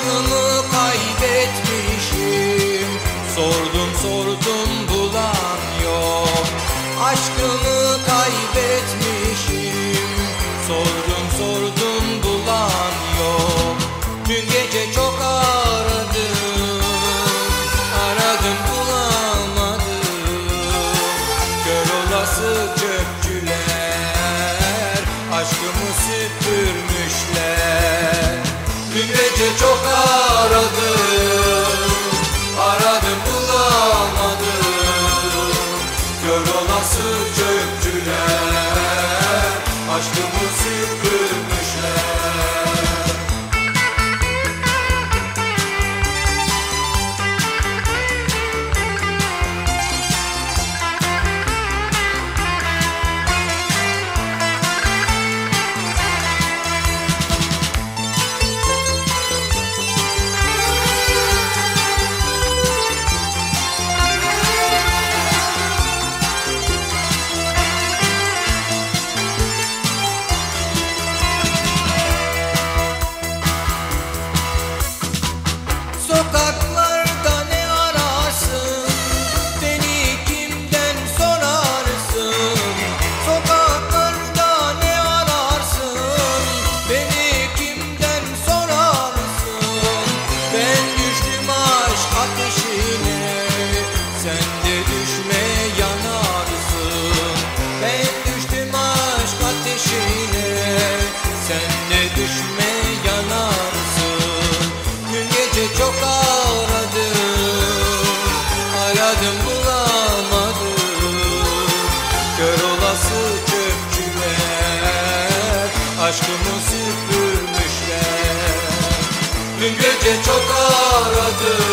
aklımı kaybetmişim. Sordum sordum bulan yok. Aşkımı kaybetmişim. Sordum sordum bulan yok. Dün gece çok aradım Aradım bulamadım. Kör olası çöpçü çok aradım. Aradım bulamadım. Kör olası çöpçüler. Aşkımı sürdürmüş Aşkımı süpürmüşler. Dün gece çok aradım